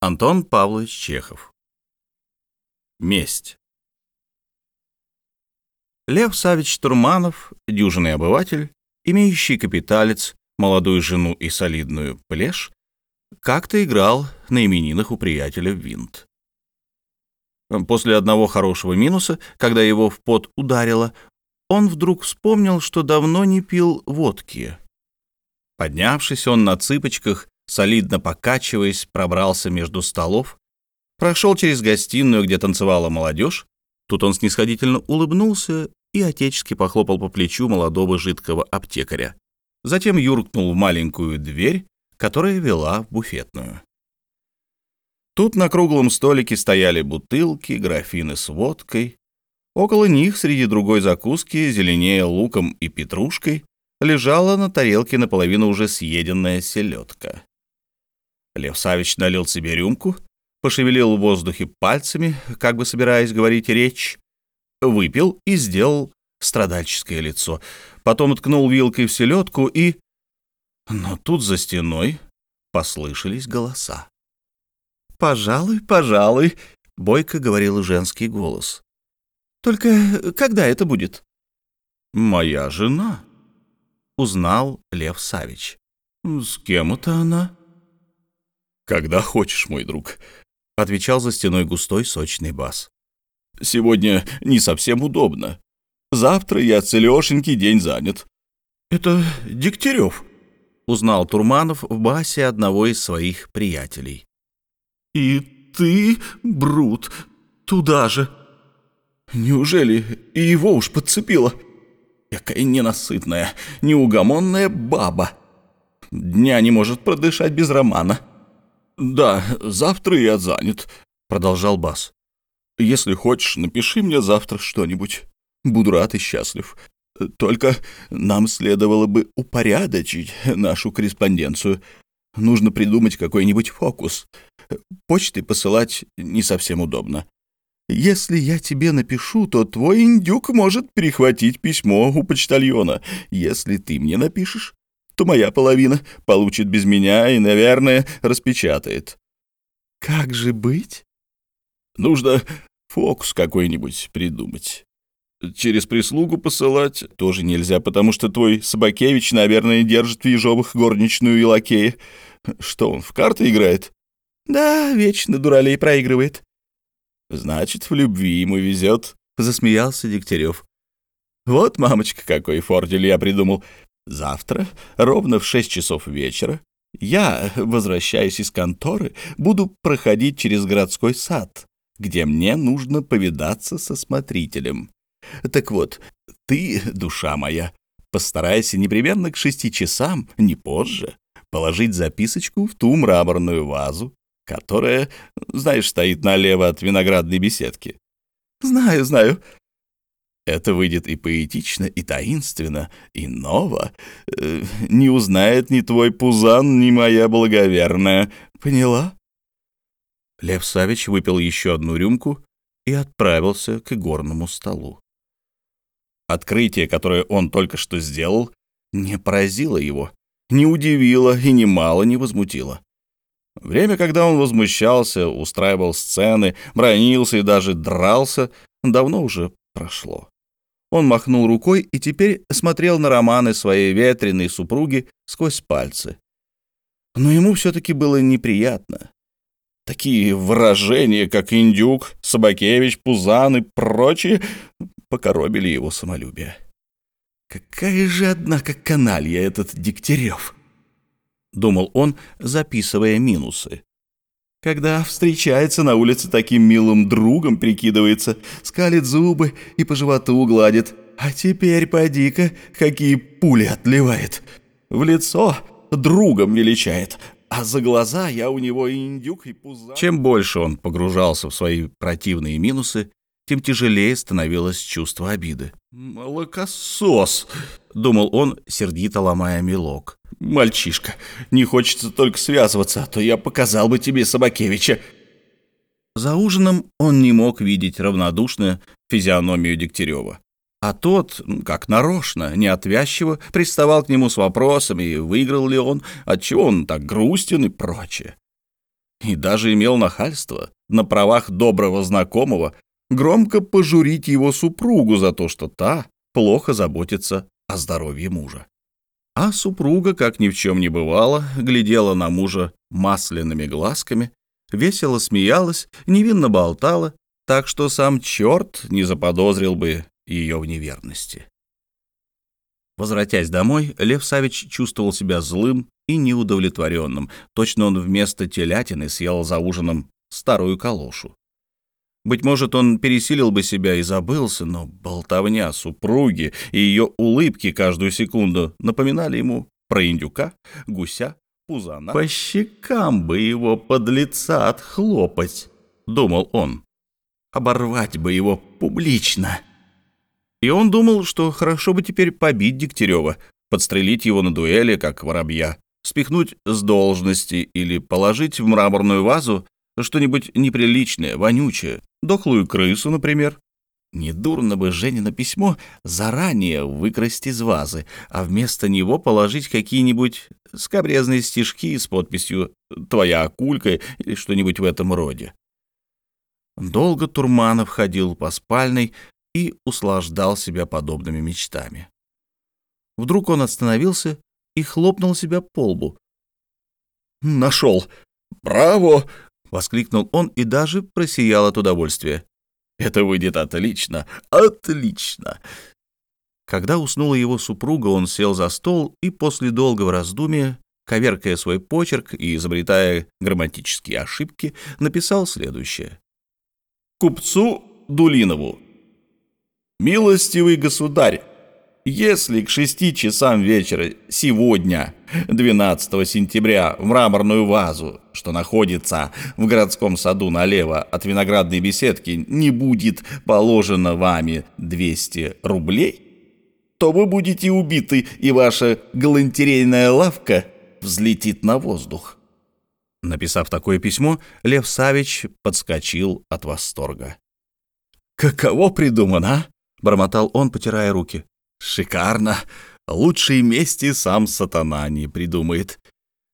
Антон Павлович Чехов. Месть. Лев Савич Турманов, дюжинный обыватель, имеющий капиталец, молодую жену и солидную плешь, как-то играл на именинах у приятеля в винт. После одного хорошего минуса, когда его в пот ударило, он вдруг вспомнил, что давно не пил водки. Поднявшись, он на цыпочках солидно покачиваясь, пробрался между столов, прошел через гостиную, где танцевала молодежь. Тут он снисходительно улыбнулся и отечески похлопал по плечу молодого жидкого аптекаря. Затем юркнул в маленькую дверь, которая вела в буфетную. Тут на круглом столике стояли бутылки, графины с водкой. Около них, среди другой закуски, зеленее луком и петрушкой, лежала на тарелке наполовину уже съеденная селедка. Лев Савич налил себе рюмку, пошевелил в воздухе пальцами, как бы собираясь говорить речь, выпил и сделал страдальческое лицо. Потом ткнул вилкой в селедку и... Но тут за стеной послышались голоса. «Пожалуй, пожалуй», — бойко говорил женский голос. «Только когда это будет?» «Моя жена», — узнал Лев Савич. «С кем это она?» «Когда хочешь, мой друг», — отвечал за стеной густой сочный бас. «Сегодня не совсем удобно. Завтра я целешенький день занят». «Это Дегтярев», — узнал Турманов в басе одного из своих приятелей. «И ты, Брут, туда же. Неужели и его уж подцепила? Какая ненасытная, неугомонная баба. Дня не может продышать без романа». «Да, завтра я занят», — продолжал Бас. «Если хочешь, напиши мне завтра что-нибудь. Буду рад и счастлив. Только нам следовало бы упорядочить нашу корреспонденцию. Нужно придумать какой-нибудь фокус. Почтой посылать не совсем удобно. Если я тебе напишу, то твой индюк может перехватить письмо у почтальона. Если ты мне напишешь, то моя половина получит без меня и, наверное, распечатает. Как же быть? Нужно фокус какой-нибудь придумать. Через прислугу посылать тоже нельзя, потому что твой Собакевич, наверное, держит в ежовых горничную и лакея. Что он, в карты играет? Да, вечно дуралей проигрывает. Значит, в любви ему везет, — засмеялся Дегтярев. Вот, мамочка, какой фордель я придумал. Завтра, ровно в шесть часов вечера, я, возвращаясь из конторы, буду проходить через городской сад, где мне нужно повидаться со смотрителем. Так вот, ты, душа моя, постарайся непременно к шести часам, не позже, положить записочку в ту мраморную вазу, которая, знаешь, стоит налево от виноградной беседки. Знаю, знаю, это выйдет и поэтично, и таинственно, и ново. Э, не узнает ни твой пузан, ни моя благоверная. Поняла?» Лев Савич выпил еще одну рюмку и отправился к игорному столу. Открытие, которое он только что сделал, не поразило его, не удивило и немало не возмутило. Время, когда он возмущался, устраивал сцены, бронился и даже дрался, давно уже прошло. Он махнул рукой и теперь смотрел на романы своей ветреной супруги сквозь пальцы. Но ему все-таки было неприятно. Такие выражения, как «индюк», «собакевич», «пузан» и прочие, покоробили его самолюбие. «Какая же, однако, каналья этот Дегтярев!» — думал он, записывая минусы. Когда встречается на улице таким милым другом, прикидывается, скалит зубы и по животу гладит. А теперь поди-ка, какие пули отливает. В лицо другом величает, а за глаза я у него и индюк, и пуза. Чем больше он погружался в свои противные минусы, тем тяжелее становилось чувство обиды. «Молокосос!» — думал он, сердито ломая мелок. «Мальчишка, не хочется только связываться, а то я показал бы тебе Собакевича». За ужином он не мог видеть равнодушную физиономию Дегтярева. А тот, как нарочно, неотвязчиво, приставал к нему с вопросами, выиграл ли он, отчего он так грустен и прочее. и даже имел нахальство на правах доброго знакомого громко пожурить его супругу за то, что та плохо заботится о здоровье мужа. А супруга, как ни в чем не бывало, глядела на мужа масляными глазками, весело смеялась, невинно болтала, так что сам черт не заподозрил бы ее в неверности. Возвратясь домой, Лев Савич чувствовал себя злым и неудовлетворенным. Точно он вместо телятины съел за ужином старую калошу. Быть может, он пересилил бы себя и забылся, но болтовня супруги и ее улыбки каждую секунду напоминали ему про индюка, гуся, пузана. «По щекам бы его под лица отхлопать», — думал он. «Оборвать бы его публично». И он думал, что хорошо бы теперь побить Дегтярева, подстрелить его на дуэли, как воробья, спихнуть с должности или положить в мраморную вазу что-нибудь неприличное, вонючее, дохлую крысу, например. Недурно бы Женина письмо заранее выкрасть из вазы, а вместо него положить какие-нибудь скобрезные стишки с подписью «Твоя акулька» или что-нибудь в этом роде. Долго Турманов ходил по спальной и услаждал себя подобными мечтами. Вдруг он остановился и хлопнул себя по лбу. «Нашел! Браво!» — воскликнул он и даже просиял от удовольствия. «Это выйдет отлично! Отлично!» Когда уснула его супруга, он сел за стол и после долгого раздумия, коверкая свой почерк и изобретая грамматические ошибки, написал следующее. «Купцу Дулинову. Милостивый государь, если к шести часам вечера сегодня, 12 сентября, в мраморную вазу, что находится в городском саду налево от виноградной беседки, не будет положено вами 200 рублей, то вы будете убиты, и ваша галантерейная лавка взлетит на воздух. Написав такое письмо, Лев Савич подскочил от восторга. «Каково придумано, а?» — бормотал он, потирая руки. Шикарно. Лучшей мести сам сатана не придумает.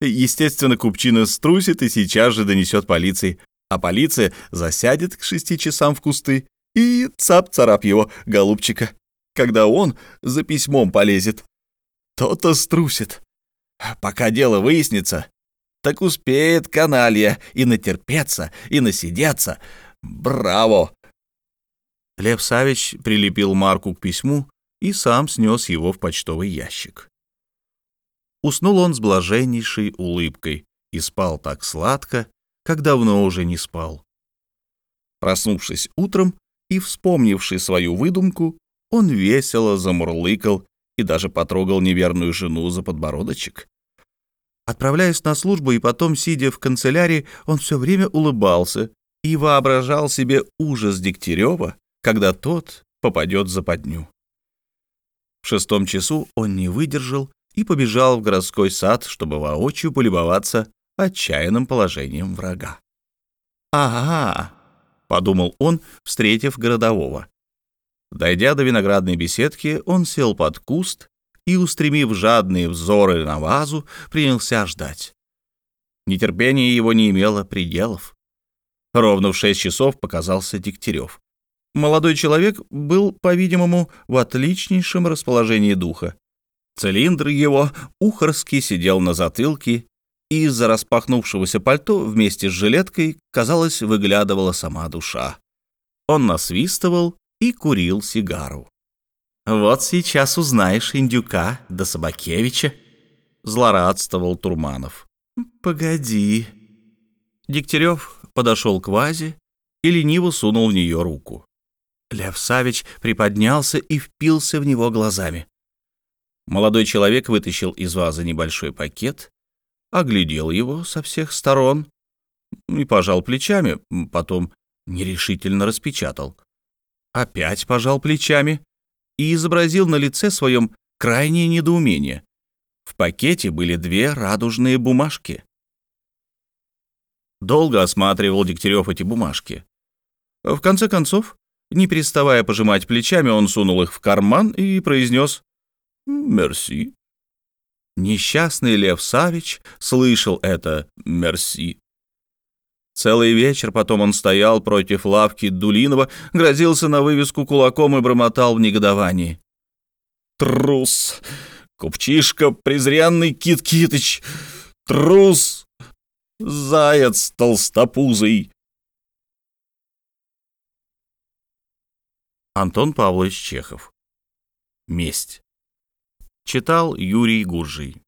Естественно, Купчина струсит и сейчас же донесет полиции, а полиция засядет к шести часам в кусты и цап-царап его, голубчика, когда он за письмом полезет. То-то струсит. Пока дело выяснится, так успеет каналья и натерпеться, и насидеться. Браво! Лев Савич прилепил марку к письму и сам снес его в почтовый ящик. Уснул он с блаженнейшей улыбкой и спал так сладко, как давно уже не спал. Проснувшись утром и вспомнивший свою выдумку, он весело замурлыкал и даже потрогал неверную жену за подбородочек. Отправляясь на службу и потом, сидя в канцелярии, он все время улыбался и воображал себе ужас Дегтярева, когда тот попадет за подню. В шестом часу он не выдержал и побежал в городской сад, чтобы воочию полюбоваться отчаянным положением врага. «Ага», — подумал он, встретив городового. Дойдя до виноградной беседки, он сел под куст и, устремив жадные взоры на вазу, принялся ждать. Нетерпение его не имело пределов. Ровно в шесть часов показался Дегтярев. Молодой человек был, по-видимому, в отличнейшем расположении духа. Цилиндр его ухорски сидел на затылке, и из-за распахнувшегося пальто вместе с жилеткой, казалось, выглядывала сама душа. Он насвистывал и курил сигару. «Вот сейчас узнаешь индюка да Собакевича», — злорадствовал Турманов. «Погоди». Дегтярев подошел к вазе и лениво сунул в нее руку. Лев Савич приподнялся и впился в него глазами. Молодой человек вытащил из вазы небольшой пакет, оглядел его со всех сторон и пожал плечами, потом нерешительно распечатал. Опять пожал плечами и изобразил на лице своем крайнее недоумение. В пакете были две радужные бумажки. Долго осматривал Дегтярев эти бумажки. В конце концов, не переставая пожимать плечами, он сунул их в карман и произнес «Мерси». Несчастный Лев Савич слышал это «мерси». Целый вечер потом он стоял против лавки Дулинова, грозился на вывеску кулаком и бормотал в негодовании. «Трус! Купчишка, презренный Кит Китыч! Трус! Заяц толстопузый!» Антон Павлович Чехов. Месть. Читал Юрий Гуржий.